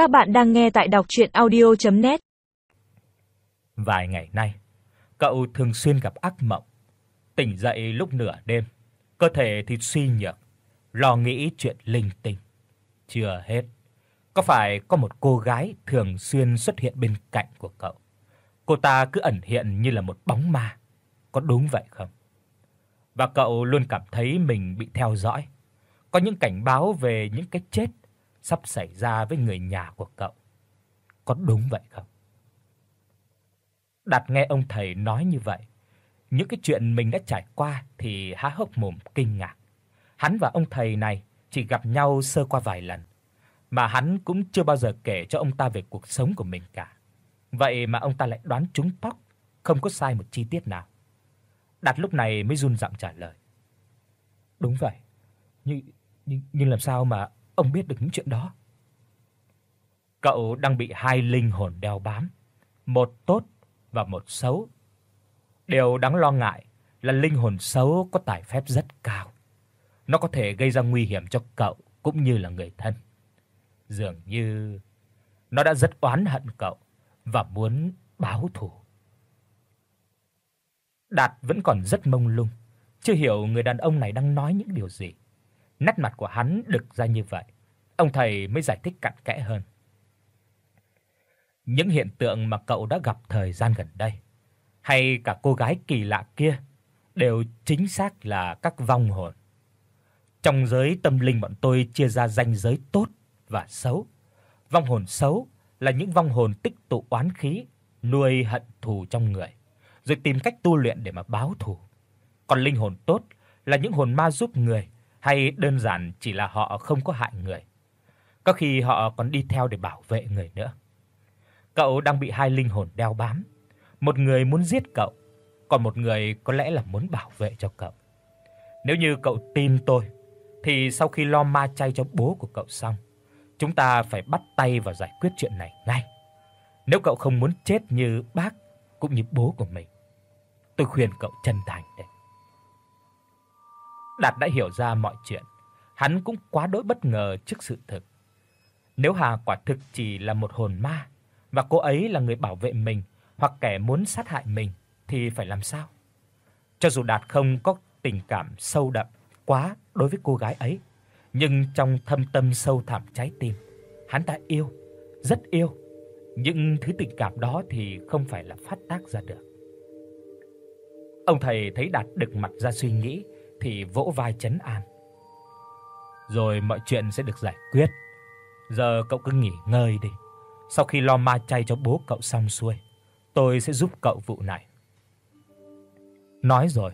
Các bạn đang nghe tại đọc audio net Vài ngày nay, cậu thường xuyên gặp ác mộng. Tỉnh dậy lúc nửa đêm, cơ thể thì suy nhược, lo nghĩ chuyện linh tinh. Chưa hết, có phải có một cô gái thường xuyên xuất hiện bên cạnh của cậu. Cô ta cứ ẩn hiện như là một bóng ma, có đúng vậy không? Và cậu luôn cảm thấy mình bị theo dõi. Có những cảnh báo về những cái chết sắp xảy ra với người nhà của cậu. Có đúng vậy không? Đạt nghe ông thầy nói như vậy, những cái chuyện mình đã trải qua thì há hốc mồm kinh ngạc. Hắn và ông thầy này chỉ gặp nhau sơ qua vài lần, mà hắn cũng chưa bao giờ kể cho ông ta về cuộc sống của mình cả. Vậy mà ông ta lại đoán trúng tóc, không có sai một chi tiết nào. Đạt lúc này mới run giọng trả lời. Đúng vậy. Nhưng nhưng nhưng làm sao mà ông biết được những chuyện đó? Cậu đang bị hai linh hồn đeo bám, một tốt và một xấu. Điều đáng lo ngại là linh hồn xấu có tài phép rất cao. Nó có thể gây ra nguy hiểm cho cậu cũng như là người thân. Dường như nó đã rất oán hận cậu và muốn báo thù. Đạt vẫn còn rất mông lung, chưa hiểu người đàn ông này đang nói những điều gì. Nét mặt của hắn đực ra như vậy, ông thầy mới giải thích cặn kẽ hơn. Những hiện tượng mà cậu đã gặp thời gian gần đây, hay cả cô gái kỳ lạ kia đều chính xác là các vong hồn. Trong giới tâm linh bọn tôi chia ra ranh giới tốt và xấu. Vong hồn xấu là những vong hồn tích tụ oán khí, nuôi hận thù trong người, rồi tìm cách tu luyện để mà báo thù. Còn linh hồn tốt là những hồn ma giúp người hay đơn giản chỉ là họ không có hại người. Có khi họ còn đi theo để bảo vệ người nữa. Cậu đang bị hai linh hồn đeo bám, một người muốn giết cậu, còn một người có lẽ là muốn bảo vệ cho cậu. Nếu như cậu tin tôi thì sau khi lo ma chay cho bố của cậu xong, chúng ta phải bắt tay vào giải quyết chuyện này ngay. Nếu cậu không muốn chết như bác cũng như bố của mình, tôi khuyên cậu chân thành đấy. Đạt đã hiểu ra mọi chuyện, hắn cũng quá đỗi bất ngờ trước sự thực. Nếu Hà quả thực chỉ là một hồn ma và cô ấy là người bảo vệ mình hoặc kẻ muốn sát hại mình thì phải làm sao? Cho dù Đạt không có tình cảm sâu đậm quá đối với cô gái ấy, nhưng trong thâm tâm sâu thẳm trái tim, hắn ta yêu, rất yêu. Nhưng thứ tình cảm đó thì không phải là phát tác ra được. Ông thầy thấy Đạt đực mặt ra suy nghĩ thì vỗ vai trấn an. Rồi mọi chuyện sẽ được giải quyết. Giờ cậu cứ nghỉ ngơi đi. Sau khi lo ma chay cho bố cậu xong xuôi, tôi sẽ giúp cậu vụ này. Nói rồi,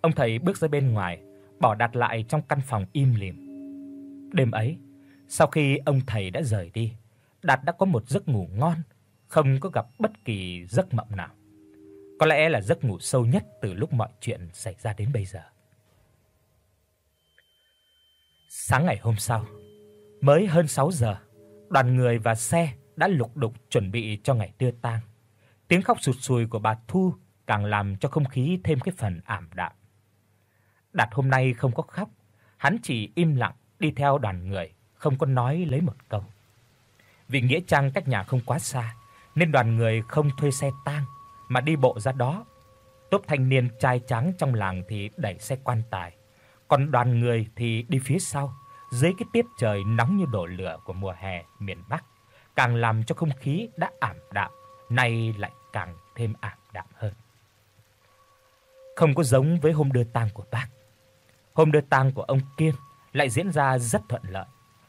ông thầy bước ra bên ngoài, bỏ đặt lại trong căn phòng im lìm. Đêm ấy, sau khi ông thầy đã rời đi, Đạt đã có một giấc ngủ ngon, không có gặp bất kỳ giấc mộng nào. Có lẽ là giấc ngủ sâu nhất từ lúc mọi chuyện xảy ra đến bây giờ. Sáng ngày hôm sau, mới hơn 6 giờ, đoàn người và xe đã lục đục chuẩn bị cho ngày đưa tang. Tiếng khóc sụt sùi của bà Thu càng làm cho không khí thêm cái phần ảm đạm. Đạt hôm nay không có khóc, hắn chỉ im lặng đi theo đoàn người, không có nói lấy một câu. Vì nghĩa trang cách nhà không quá xa, nên đoàn người không thuê xe tang mà đi bộ ra đó. Tốp thanh niên trai trắng trong làng thì đẩy xe quan tài, còn đoàn người thì đi phía sau, dưới cái tiết trời nóng như đổ lửa của mùa hè miền Bắc, càng làm cho không khí đã ảm đạm, nay lại càng thêm ảm đạm hơn. Không có giống với hôm đưa tang của bác. Hôm đưa tang của ông Kiên lại diễn ra rất thuận lợi,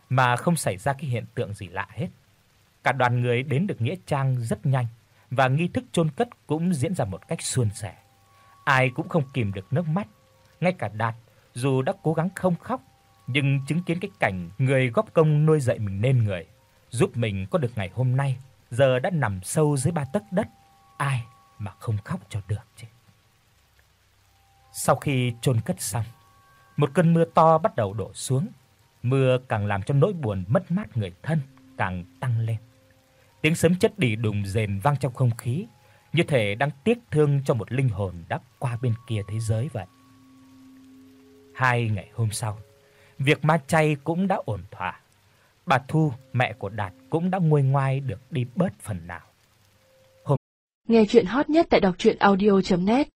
mà không xảy ra cái hiện tượng gì lạ hết. Cả đoàn người đến được nghĩa trang rất nhanh và nghi thức chôn cất cũng diễn ra một cách suôn sẻ. Ai cũng không kìm được nước mắt, ngay cả Đạt dù đã cố gắng không khóc, nhưng chứng kiến cái cảnh người góp công nuôi dạy mình nên người, giúp mình có được ngày hôm nay, giờ đã nằm sâu dưới ba tấc đất, ai mà không khóc cho được chứ. Sau khi chôn cất xong, một cơn mưa to bắt đầu đổ xuống, mưa càng làm cho nỗi buồn mất mát người thân càng tăng lên. Tiếng sấm chớp đi đùng rền vang trong không khí, như thể đang tiếc thương cho một linh hồn đã qua bên kia thế giới vậy. Hai ngày hôm sau, việc ma chay cũng đã ổn thỏa. bà Thu, mẹ của Đạt cũng đã nguôi ngoai được đi bớt phần nào. Nghe chuyện hot nhất tại đọc audio net